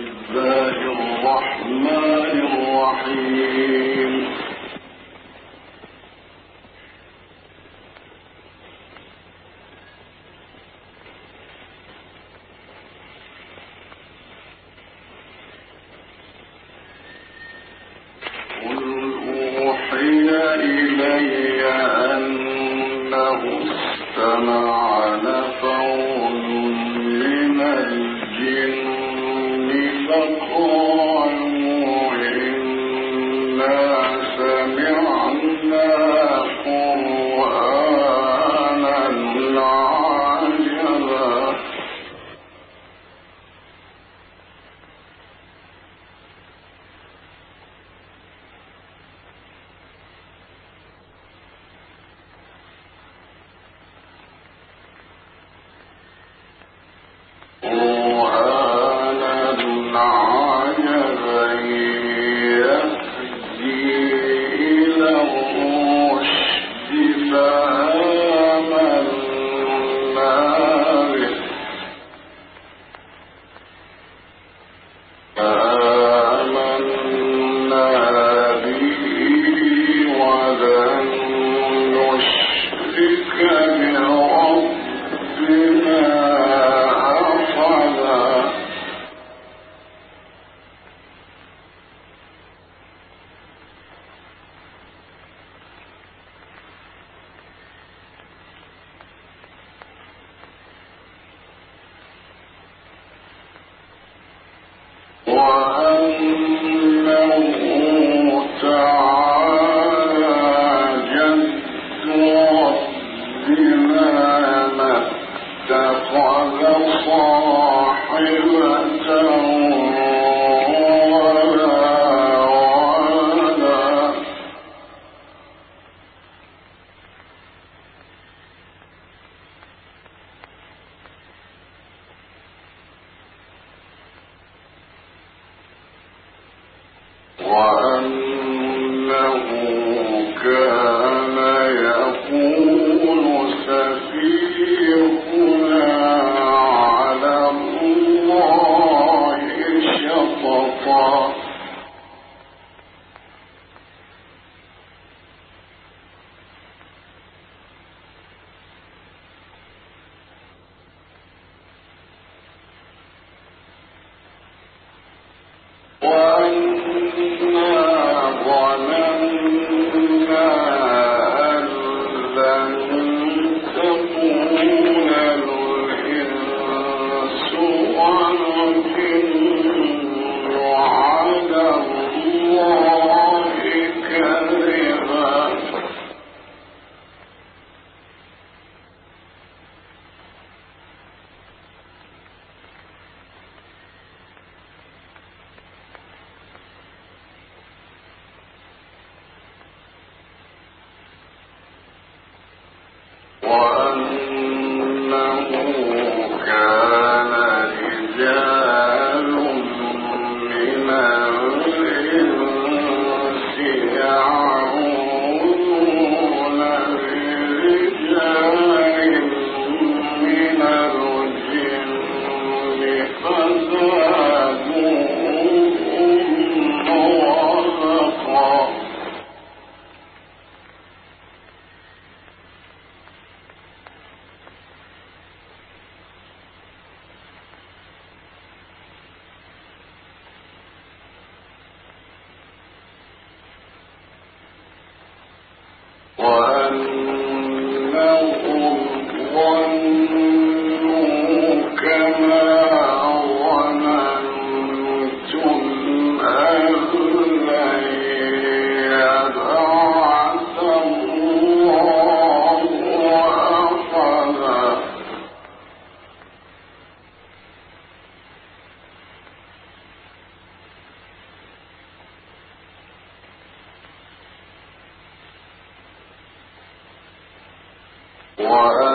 الله الرحمن الرحيم. وأنا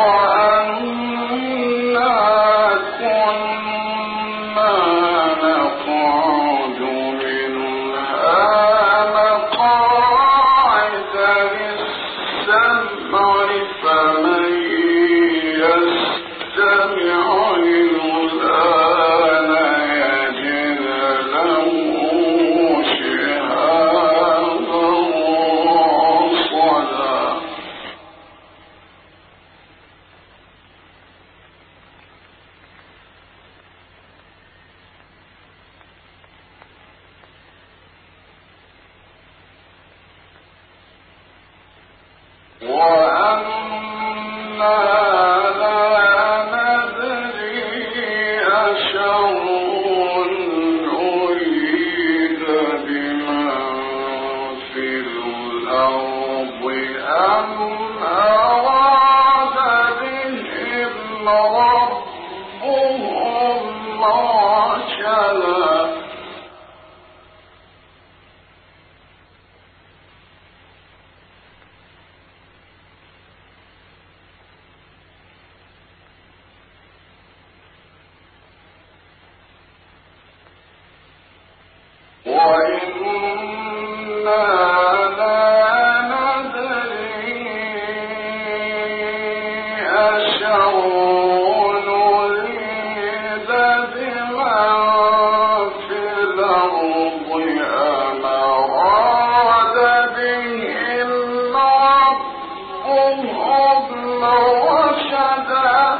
الله ربهم هضلا رشدا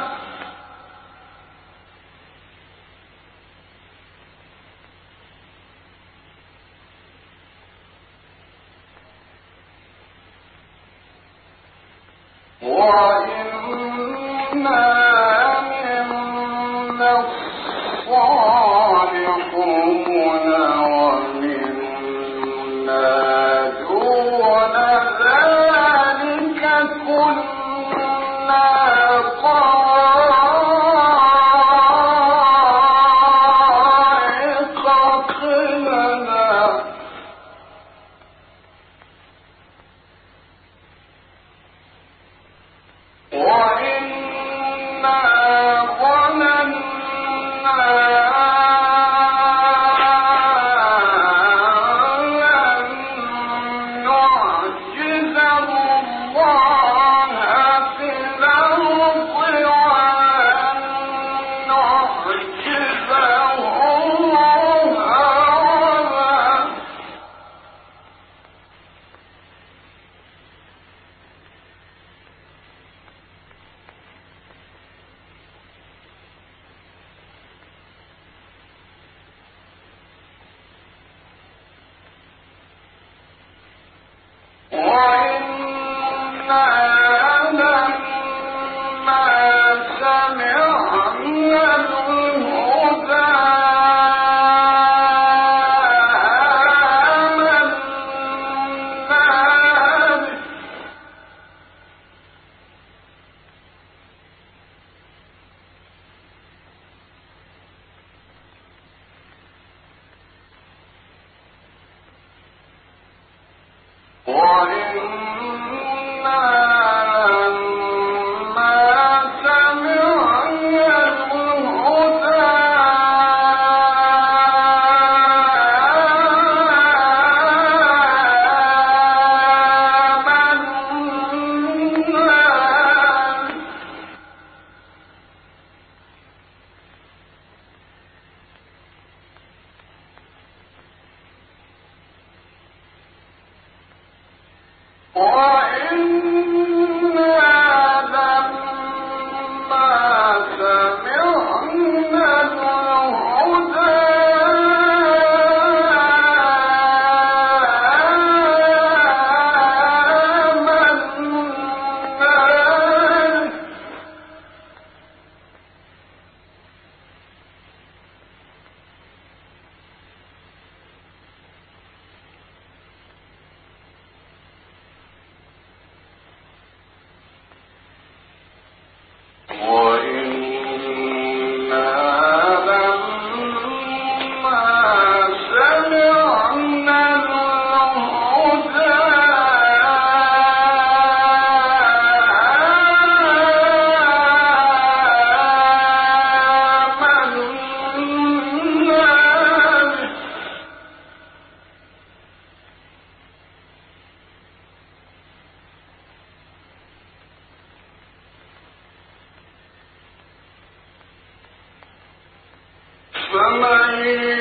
وإن فمن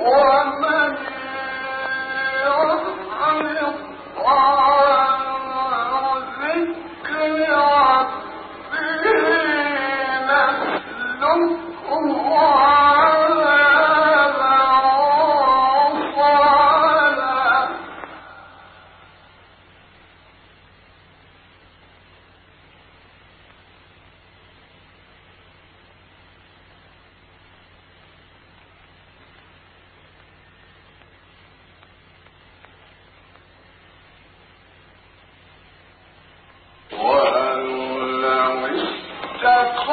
Whoa!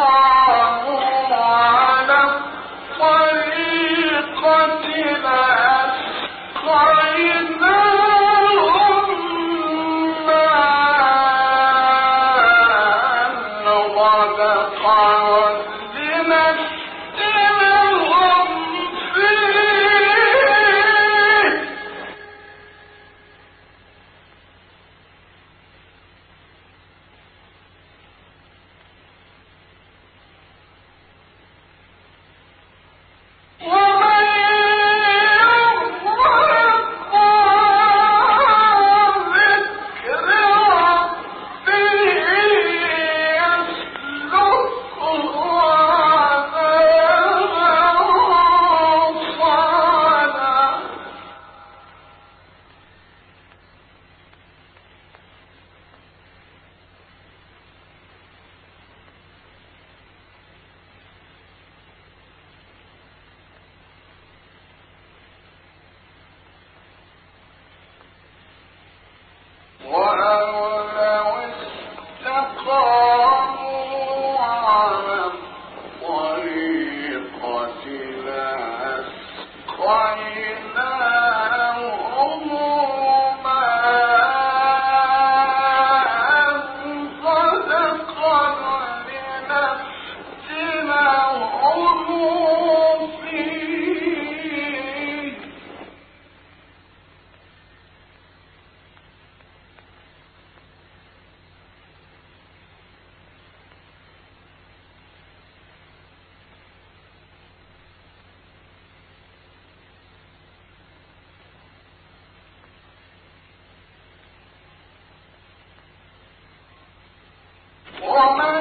الله 我们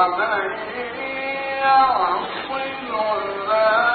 ومن يعص الله